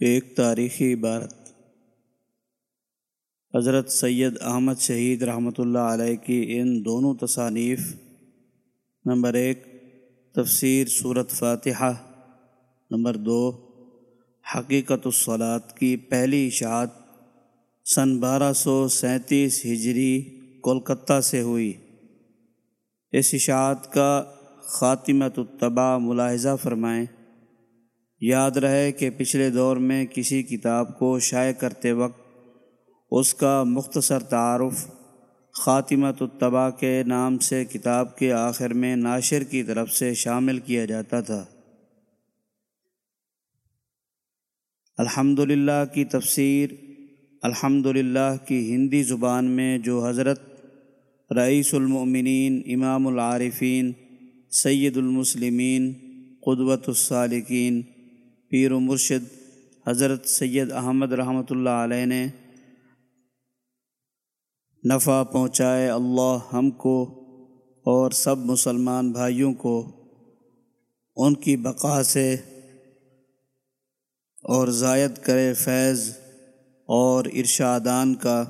ایک تاریخی عبارت۔ حضرت سید احمد شہید رحمۃ اللہ علیہ کی ان دونوں تصانیف۔ نمبر ایک، تفسیر صورت فاتحہ۔ نمبر دو، حقیقت الصلاط کی پہلی اشاعت۔ سن بارہ سو سینتیس ہجری کولکتہ سے ہوئی۔ اس اشاعت کا خاتمت الطبع ملاحظہ فرمائیں۔ یاد رہے کہ پچھلے دور میں کسی کتاب کو شائع کرتے وقت اس کا مختصر تعارف خاتمت الطبع کے نام سے کتاب کے آخر میں ناشر کی طرف سے شامل کیا جاتا تھا۔ الحمد للہ کی تفسیر الحمد للہ کی ہندی زبان میں جو حضرت رئیس المؤمنین، امام العارفین، سید المسلمین، قدوۃ الصالقین پیر و مرشد حضرت سید احمد رحمۃ اللہ علیہ نے نفع پہنچائے اللہ ہم کو اور سب مسلمان بھائیوں کو ان کی بقا سے اور زائد کرے فیض اور ارشادان کا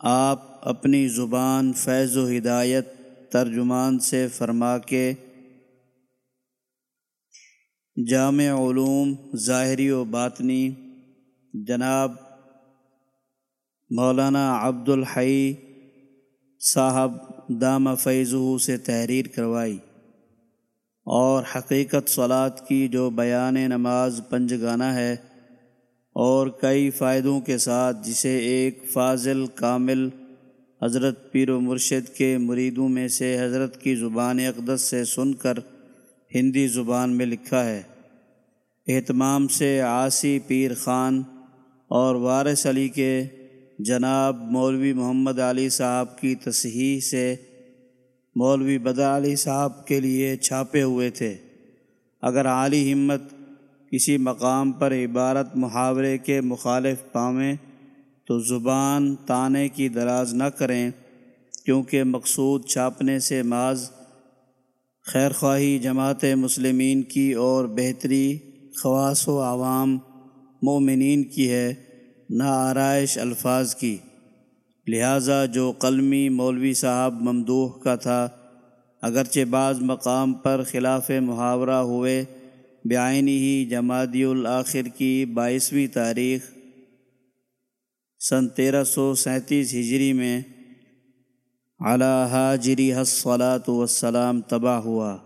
آپ اپنی زبان فیض و ہدایت ترجمان سے فرما کے جامع علوم، ظاہری و باطنی۔ جناب مولانا عبد الحی صاحب دام فیضو سے تحریر کروائی اور حقیقت صلات کی جو بیان نماز پنج گانا ہے اور کئی فائدوں کے ساتھ جسے ایک فاضل کامل حضرت پیر و مرشد کے مریدوں میں سے حضرت کی زبان اقدس سے سن کر ہندی زبان میں لکھا ہے۔ اہتمام سے عاصی پیر خان اور وارث علی کے جناب مولوی محمد علی صاحب کی تصحیح سے مولوی بدا علی صاحب کے لیے چھاپے ہوئے تھے۔ اگر عالی ہمت کسی مقام پر عبارت محاورے کے مخالف پاویں تو زبان تانے کی دراز نہ کریں، کیونکہ مقصود چھاپنے سے معاذ خیر خواہی جماعت مسلمین کی اور بہتری خواص و عوام مومنین کی ہے، نہ آرائش الفاظ کی۔ لہٰذا جو قلمی مولوی صاحب ممدوح کا تھا، اگرچہ بعض مقام پر خلاف محاورہ ہوئے بعینی ہی جمادی الآخر کی بائیسویں تاریخ سن تیرہ سو سینتیس ہجری میں اعلیٰ حاجری حسلاۃ وسلام تباہ ہوا۔